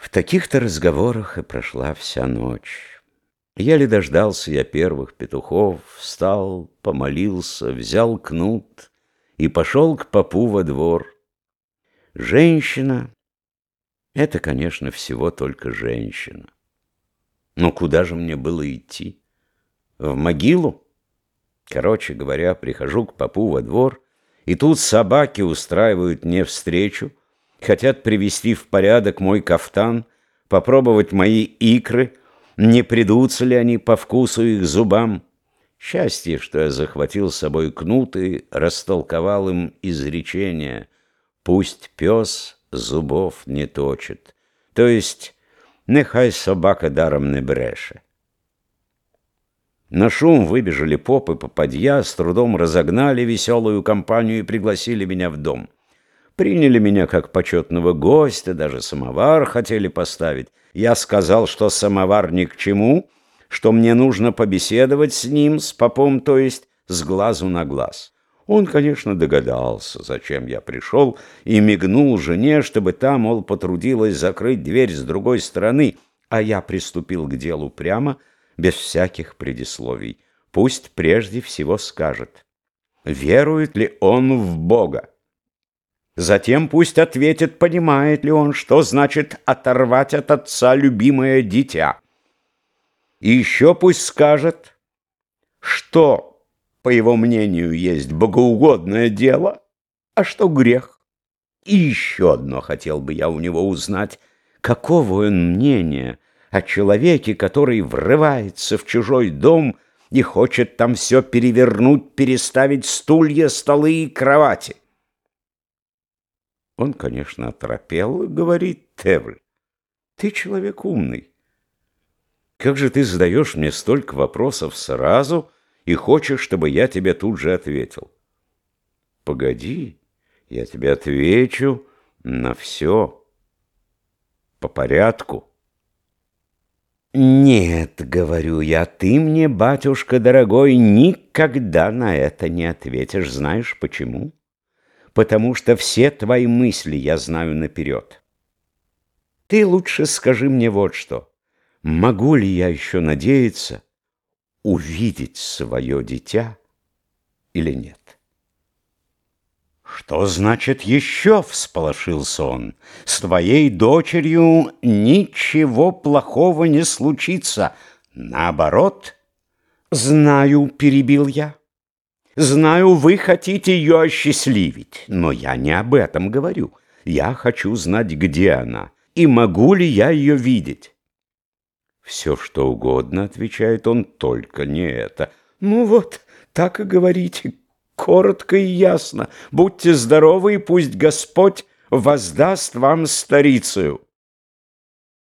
В таких-то разговорах и прошла вся ночь. Еле дождался я первых петухов, встал, помолился, взял кнут и пошел к попу во двор. Женщина — это, конечно, всего только женщина. Но куда же мне было идти? В могилу? Короче говоря, прихожу к попу во двор, и тут собаки устраивают мне встречу, хотят привести в порядок мой кафтан, попробовать мои икры, не придутся ли они по вкусу их зубам. Счастье, что я захватил с собой кнут и растолковал им изречение «Пусть пес зубов не точит», то есть «Нехай собака даром не бреше». На шум выбежали попы попадья, с трудом разогнали веселую компанию и пригласили меня в дом. Приняли меня как почетного гостя, даже самовар хотели поставить. Я сказал, что самовар ни к чему, что мне нужно побеседовать с ним, с попом, то есть с глазу на глаз. Он, конечно, догадался, зачем я пришел, и мигнул жене, чтобы та, мол, потрудилась закрыть дверь с другой стороны, а я приступил к делу прямо, без всяких предисловий. Пусть прежде всего скажет, верует ли он в Бога. Затем пусть ответит, понимает ли он, что значит оторвать от отца любимое дитя. И еще пусть скажет, что, по его мнению, есть богоугодное дело, а что грех. И еще одно хотел бы я у него узнать, какого он мнения о человеке, который врывается в чужой дом и хочет там все перевернуть, переставить стулья, столы и кровати. Он, конечно, оторопел, говорит Тевль. Ты человек умный. Как же ты задаешь мне столько вопросов сразу и хочешь, чтобы я тебе тут же ответил? Погоди, я тебе отвечу на все. По порядку. «Нет, — говорю я, — ты мне, батюшка дорогой, никогда на это не ответишь. Знаешь почему?» Потому что все твои мысли я знаю наперед. Ты лучше скажи мне вот что. Могу ли я еще надеяться увидеть свое дитя или нет? «Что значит еще?» — всполошился он. «С твоей дочерью ничего плохого не случится. Наоборот». «Знаю», — перебил я. Знаю, вы хотите ее осчастливить, но я не об этом говорю. Я хочу знать, где она, и могу ли я ее видеть. Все, что угодно, отвечает он, только не это. Ну вот, так и говорите, коротко и ясно. Будьте здоровы, и пусть Господь воздаст вам старицею.